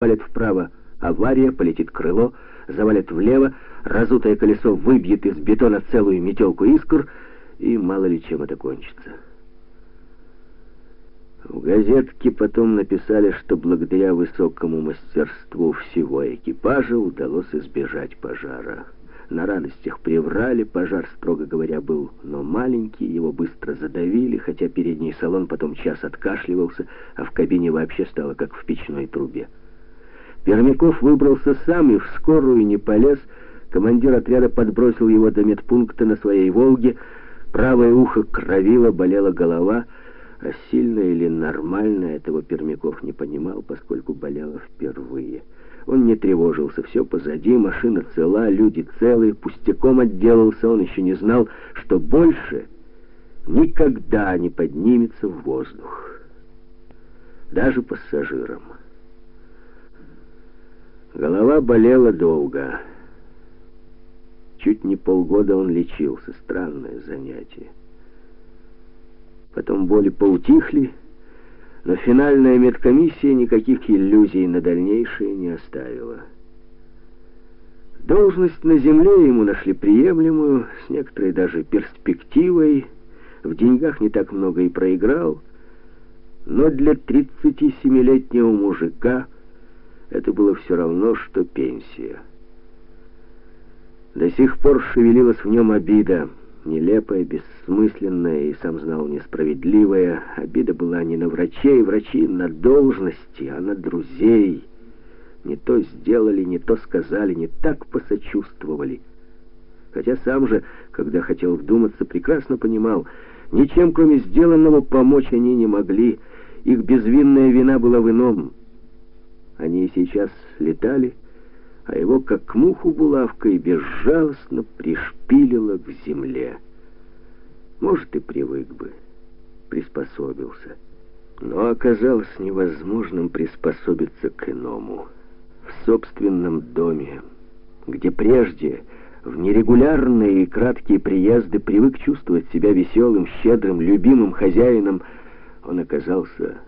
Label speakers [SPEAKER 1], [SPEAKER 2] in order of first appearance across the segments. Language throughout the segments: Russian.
[SPEAKER 1] Завалит вправо авария, полетит крыло, завалит влево, разутое колесо выбьет из бетона целую метелку искр, и мало ли чем это кончится. В газетке потом написали, что благодаря высокому мастерству всего экипажа удалось избежать пожара. На радостях приврали, пожар, строго говоря, был, но маленький, его быстро задавили, хотя передний салон потом час откашливался, а в кабине вообще стало как в печной трубе. Пермяков выбрался сам и в скорую не полез. Командир отряда подбросил его до медпункта на своей «Волге». Правое ухо кровило, болела голова, а сильно или нормально этого Пермяков не понимал, поскольку болело впервые. Он не тревожился, все позади, машина цела, люди целые, пустяком отделался, он еще не знал, что больше никогда не поднимется в воздух. Даже пассажирам. Голова болела долго. Чуть не полгода он лечился. Странное занятие. Потом боли поутихли, но финальная медкомиссия никаких иллюзий на дальнейшее не оставила. Должность на земле ему нашли приемлемую, с некоторой даже перспективой. В деньгах не так много и проиграл, но для 37-летнего мужика – это было все равно, что пенсия. До сих пор шевелилась в нем обида, нелепая, бессмысленная и, сам знал, несправедливая. Обида была не на врачей, врачи на должности, а на друзей. Не то сделали, не то сказали, не так посочувствовали. Хотя сам же, когда хотел вдуматься, прекрасно понимал, ничем, кроме сделанного, помочь они не могли. Их безвинная вина была в ином — они и сейчас летали, а его, как муху булавкой, безжалостно пришпилило к земле. Может, и привык бы, приспособился. Но оказалось невозможным приспособиться к иному. В собственном доме, где прежде в нерегулярные и краткие приезды привык чувствовать себя веселым, щедрым, любимым хозяином, он оказался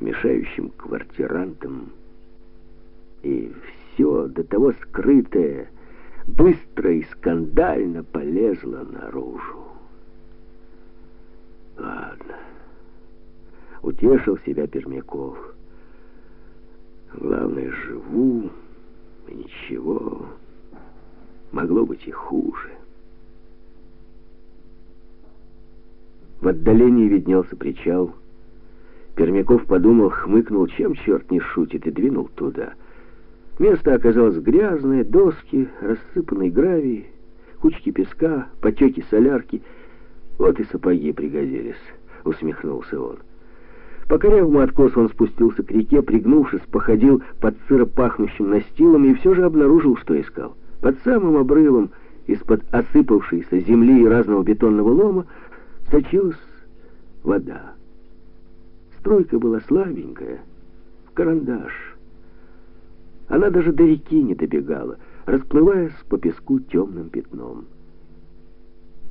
[SPEAKER 1] мешающим квартирантом, и все до того скрытое быстро и скандально полезло наружу. Ладно, утешил себя Пермяков. Главное, живу, и ничего, могло быть и хуже. В отдалении виднелся причал. Пермяков подумал, хмыкнул, чем черт не шутит, и двинул туда — Место оказалось грязное, доски, рассыпанный гравий, кучки песка, потеки солярки. Вот и сапоги пригодились, усмехнулся он. По корявому откосу он спустился к реке, пригнувшись, походил под сыропахнущим настилом и все же обнаружил, что искал. Под самым обрывом, из-под осыпавшейся земли и разного бетонного лома, сочилась вода. Стройка была слабенькая, в карандаш. Она даже до реки не добегала, расплываясь по песку темным пятном.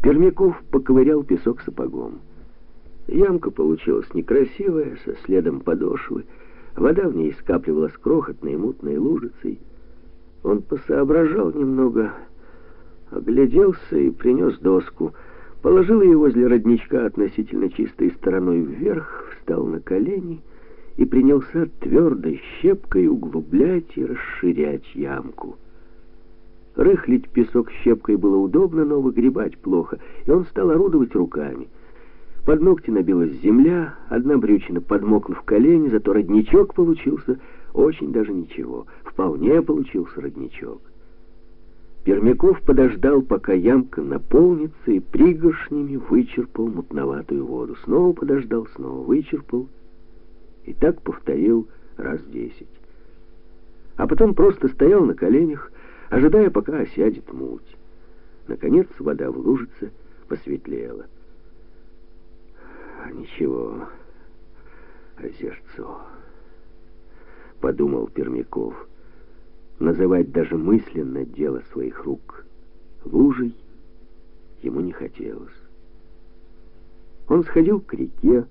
[SPEAKER 1] Пермяков поковырял песок сапогом. Ямка получилась некрасивая, со следом подошвы. Вода в ней скапливалась крохотной мутной лужицей. Он посоображал немного, огляделся и принес доску. Положил ее возле родничка относительно чистой стороной вверх, встал на колени — и принялся твердой щепкой углублять и расширять ямку. Рыхлить песок щепкой было удобно, но выгребать плохо, и он стал орудовать руками. Под ногти набилась земля, одна брючина подмокла в колени, зато родничок получился очень даже ничего. Вполне получился родничок. Пермяков подождал, пока ямка наполнится, и пригоршнями вычерпал мутноватую воду. Снова подождал, снова вычерпал — и так повторил раз десять. А потом просто стоял на коленях, ожидая, пока осядет муть. Наконец вода в лужице посветлела. А ничего, озерцо, подумал Пермяков. Называть даже мысленно дело своих рук лужей ему не хотелось. Он сходил к реке,